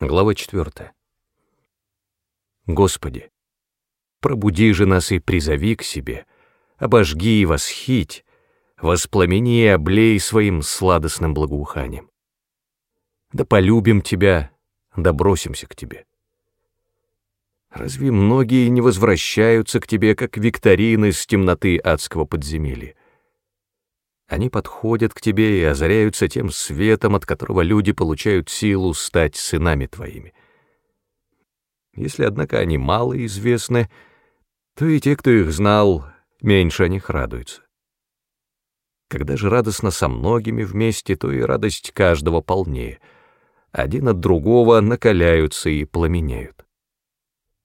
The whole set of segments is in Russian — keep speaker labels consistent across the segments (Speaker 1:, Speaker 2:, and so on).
Speaker 1: Глава 4. Господи, пробуди же нас и призови к себе, обожги и восхить, воспламени и облей своим сладостным благоуханием. Да полюбим Тебя, да бросимся к Тебе. Разве многие не возвращаются к Тебе, как викторины с темноты адского подземелья? Они подходят к тебе и озаряются тем светом, от которого люди получают силу стать сынами твоими. Если, однако, они мало известны, то и те, кто их знал, меньше о них радуются. Когда же радостно со многими вместе, то и радость каждого полнее. Один от другого накаляются и пламенеют.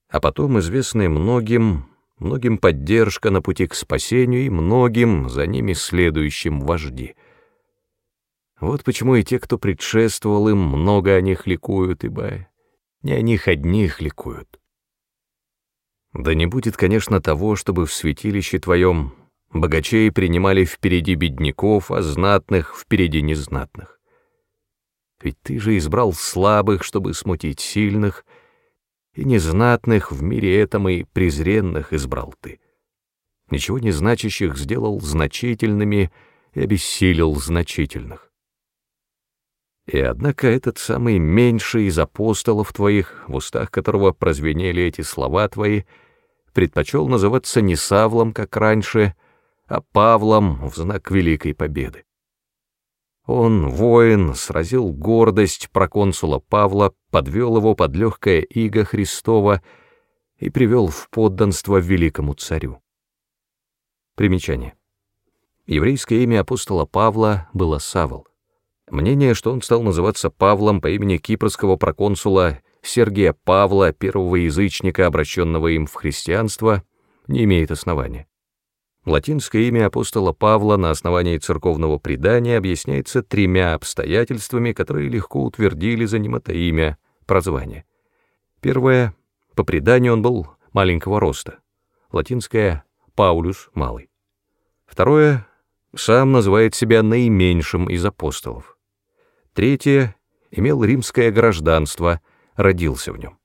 Speaker 1: А потом, известные многим, многим поддержка на пути к спасению и многим за ними следующим вожди. Вот почему и те, кто предшествовал им, много о них ликуют, ибо не о них одних ликуют. Да не будет, конечно, того, чтобы в святилище твоем богачей принимали впереди бедняков, а знатных впереди незнатных. Ведь ты же избрал слабых, чтобы смутить сильных — и незнатных в мире этом и презренных избрал ты. Ничего не значащих сделал значительными и обессилил значительных. И однако этот самый меньший из апостолов твоих, в устах которого прозвенели эти слова твои, предпочел называться не Савлом, как раньше, а Павлом в знак великой победы. Он, воин, сразил гордость проконсула Павла, подвел его под легкое иго Христова и привел в подданство великому царю. Примечание. Еврейское имя апостола Павла было Савл. Мнение, что он стал называться Павлом по имени кипрского проконсула Сергия Павла, первого язычника, обращенного им в христианство, не имеет основания. Латинское имя апостола Павла на основании церковного предания объясняется тремя обстоятельствами, которые легко утвердили за ним это имя, прозвание. Первое. По преданию он был маленького роста. Латинское «Паулюс» — малый. Второе. Сам называет себя наименьшим из апостолов. Третье. Имел римское гражданство, родился в нем.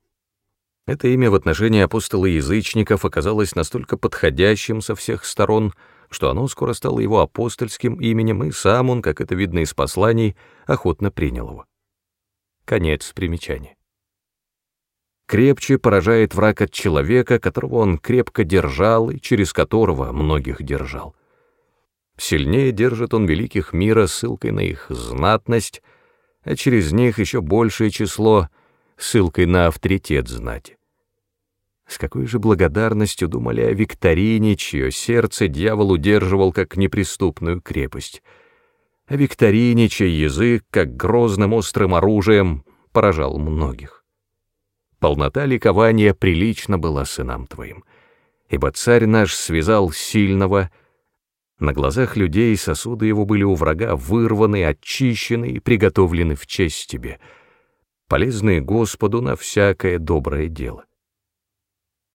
Speaker 1: Это имя в отношении апостола-язычников оказалось настолько подходящим со всех сторон, что оно скоро стало его апостольским именем, и сам он, как это видно из посланий, охотно принял его. Конец примечания. Крепче поражает враг от человека, которого он крепко держал и через которого многих держал. Сильнее держит он великих мира ссылкой на их знатность, а через них еще большее число — ссылкой на авторитет знати. С какой же благодарностью думали о Викторине, чье сердце дьявол удерживал как неприступную крепость, о Викторине, чей язык, как грозным острым оружием, поражал многих. Полнота ликования прилично была сынам твоим, ибо царь наш связал сильного, на глазах людей сосуды его были у врага вырваны, очищены и приготовлены в честь тебе — полезные Господу на всякое доброе дело.